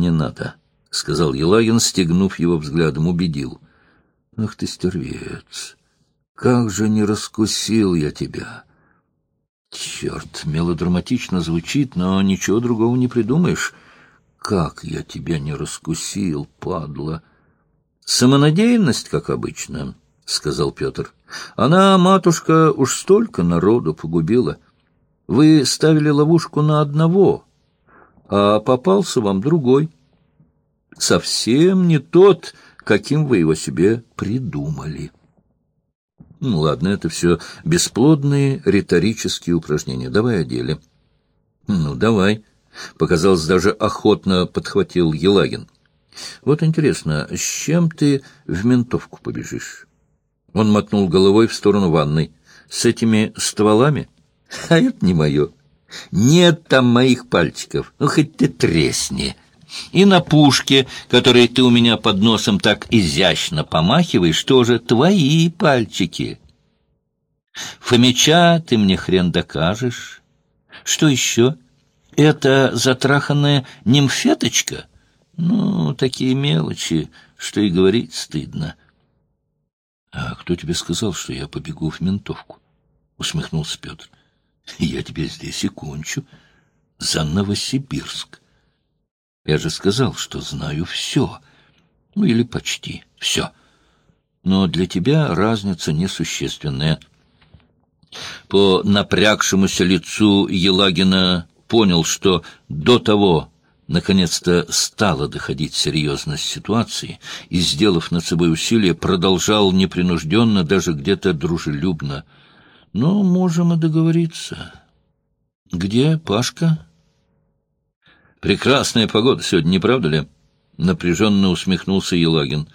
«Не надо», — сказал Елагин, стегнув его взглядом, убедил. «Ах ты, стервец! Как же не раскусил я тебя!» «Черт, мелодраматично звучит, но ничего другого не придумаешь. Как я тебя не раскусил, падла!» «Самонадеянность, как обычно», — сказал Петр. «Она, матушка, уж столько народу погубила. Вы ставили ловушку на одного, а попался вам другой. Совсем не тот, каким вы его себе придумали». Ну, ладно, это все бесплодные риторические упражнения. Давай о деле. Ну, давай. Показалось, даже охотно подхватил Елагин. Вот интересно, с чем ты в ментовку побежишь? Он мотнул головой в сторону ванной. С этими стволами? А это не мое. Нет там моих пальчиков. Ну, хоть ты тресни. И на пушке, которой ты у меня под носом так изящно помахиваешь, тоже твои пальчики. Фомича ты мне хрен докажешь. Что еще? Это затраханная нимфеточка? Ну, такие мелочи, что и говорить стыдно. — А кто тебе сказал, что я побегу в ментовку? — усмехнулся Петр. — Я тебе здесь и кончу. За Новосибирск. Я же сказал, что знаю все. Ну, или почти все. Но для тебя разница несущественная. По напрягшемуся лицу Елагина понял, что до того наконец-то стала доходить серьезность ситуации и, сделав над собой усилие, продолжал непринужденно, даже где-то дружелюбно. «Ну, можем и договориться. Где Пашка?» «Прекрасная погода сегодня, не правда ли?» Напряженно усмехнулся Елагин.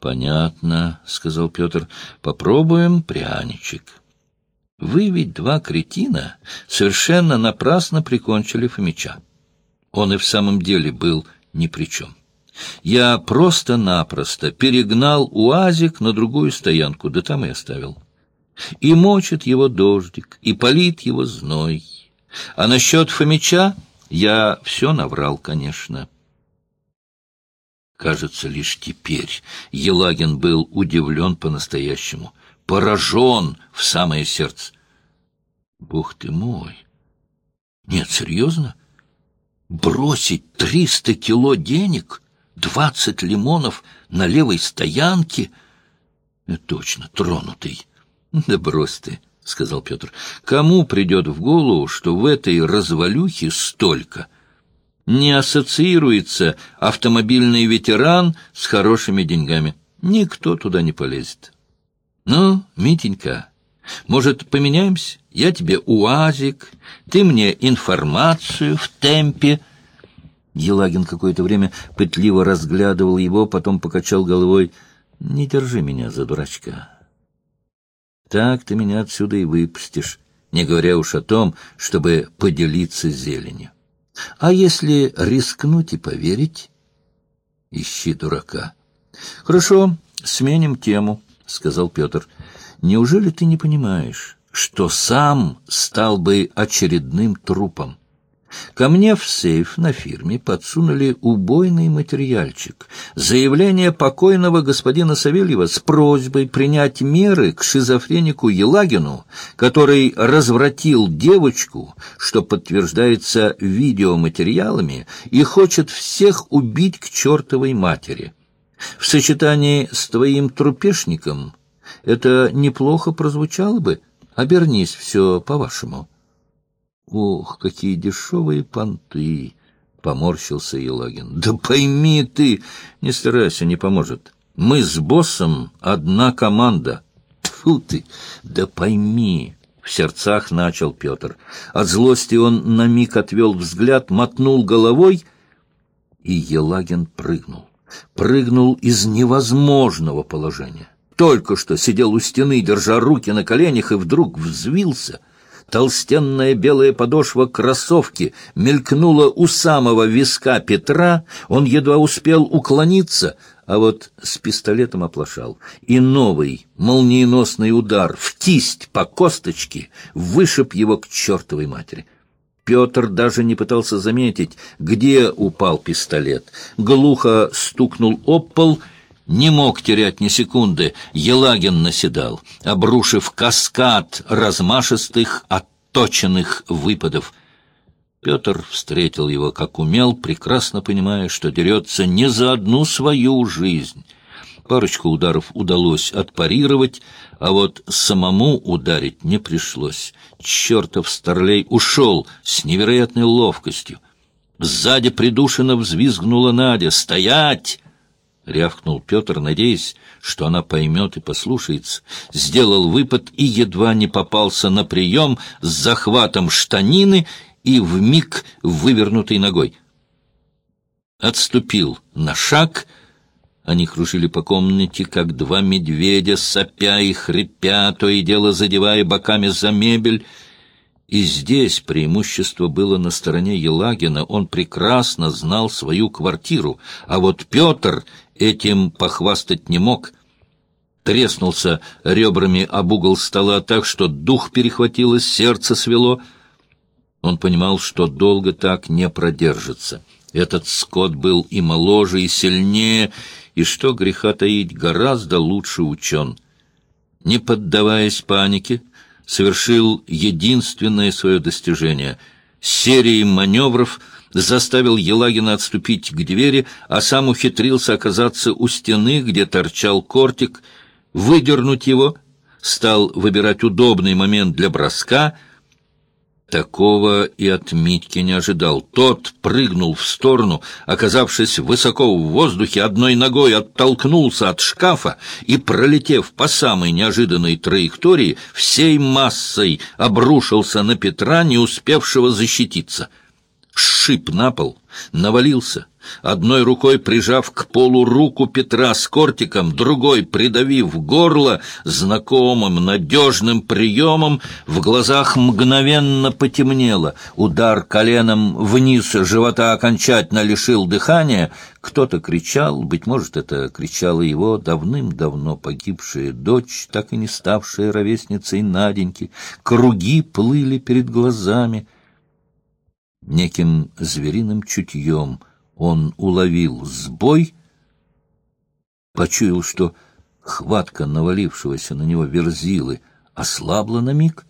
«Понятно», — сказал Петр. «Попробуем пряничек». «Вы ведь два кретина совершенно напрасно прикончили Фомича». Он и в самом деле был ни при чем. Я просто-напросто перегнал УАЗик на другую стоянку, да там и оставил. И мочит его дождик, и палит его зной. А насчет Фомича я все наврал, конечно. Кажется, лишь теперь Елагин был удивлен по-настоящему, поражен в самое сердце. Бог ты мой! Нет, серьезно? бросить триста кило денег, двадцать лимонов на левой стоянке? Точно, тронутый. Да брось ты, — сказал Петр. Кому придет в голову, что в этой развалюхе столько? Не ассоциируется автомобильный ветеран с хорошими деньгами. Никто туда не полезет. Ну, Митенька, может, поменяемся? Я тебе УАЗик, ты мне информацию в темпе. Елагин какое-то время пытливо разглядывал его, потом покачал головой. Не держи меня за дурачка. Так ты меня отсюда и выпустишь, не говоря уж о том, чтобы поделиться зеленью. А если рискнуть и поверить? Ищи дурака. Хорошо, сменим тему, — сказал Петр. Неужели ты не понимаешь, что сам стал бы очередным трупом? Ко мне в сейф на фирме подсунули убойный материальчик. Заявление покойного господина Савельева с просьбой принять меры к шизофренику Елагину, который развратил девочку, что подтверждается видеоматериалами, и хочет всех убить к чертовой матери. В сочетании с твоим трупешником это неплохо прозвучало бы. Обернись все по-вашему. Ох, какие дешевые понты! — поморщился Елагин. — Да пойми ты! Не старайся, не поможет. Мы с боссом одна команда. Фу ты! Да пойми! В сердцах начал Петр. От злости он на миг отвел взгляд, мотнул головой, и Елагин прыгнул. Прыгнул из невозможного положения только что сидел у стены, держа руки на коленях, и вдруг взвился. Толстенная белая подошва кроссовки мелькнула у самого виска Петра, он едва успел уклониться, а вот с пистолетом оплошал. И новый молниеносный удар в кисть по косточке вышиб его к чертовой матери. Петр даже не пытался заметить, где упал пистолет. Глухо стукнул об пол, не мог терять ни секунды. Елагин наседал, обрушив каскад размашистых, отточенных выпадов. Петр встретил его как умел, прекрасно понимая, что дерется не за одну свою жизнь. Парочку ударов удалось отпарировать, а вот самому ударить не пришлось. Чертов старлей ушел с невероятной ловкостью. Сзади придушенно взвизгнула Надя. «Стоять!» — рявкнул Петр, надеясь, что она поймет и послушается. Сделал выпад и едва не попался на прием с захватом штанины и вмиг вывернутой ногой. Отступил на шаг — они кружили по комнате, как два медведя, сопя и хрипя, то и дело задевая боками за мебель. И здесь преимущество было на стороне Елагина, он прекрасно знал свою квартиру, а вот Петр этим похвастать не мог. Треснулся ребрами об угол стола так, что дух перехватило, сердце свело. Он понимал, что долго так не продержится. Этот скот был и моложе, и сильнее, и, что греха таить, гораздо лучше учен. Не поддаваясь панике, совершил единственное свое достижение. Серией маневров заставил Елагина отступить к двери, а сам ухитрился оказаться у стены, где торчал кортик, выдернуть его, стал выбирать удобный момент для броска — Такого и от Митьки не ожидал. Тот прыгнул в сторону, оказавшись высоко в воздухе, одной ногой оттолкнулся от шкафа и, пролетев по самой неожиданной траектории, всей массой обрушился на Петра, не успевшего защититься. Шип на пол, навалился, одной рукой прижав к полу руку Петра с кортиком, другой придавив горло знакомым надежным приемом, в глазах мгновенно потемнело. Удар коленом вниз живота окончательно лишил дыхания. Кто-то кричал, быть может, это кричала его давным-давно погибшая дочь, так и не ставшая ровесницей Наденьки. Круги плыли перед глазами. Неким звериным чутьем — он уловил сбой, почуял, что хватка навалившегося на него верзилы ослабла на миг,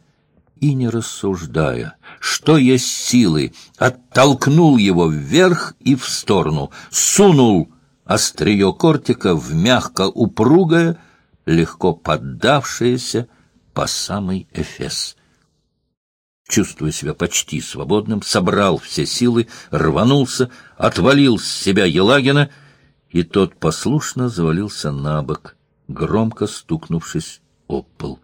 и, не рассуждая, что есть силы, оттолкнул его вверх и в сторону, сунул острие кортика в мягко упругое, легко поддавшееся по самый эфес чувствуя себя почти свободным, собрал все силы, рванулся, отвалил с себя Елагина, и тот послушно завалился на бок, громко стукнувшись об пол.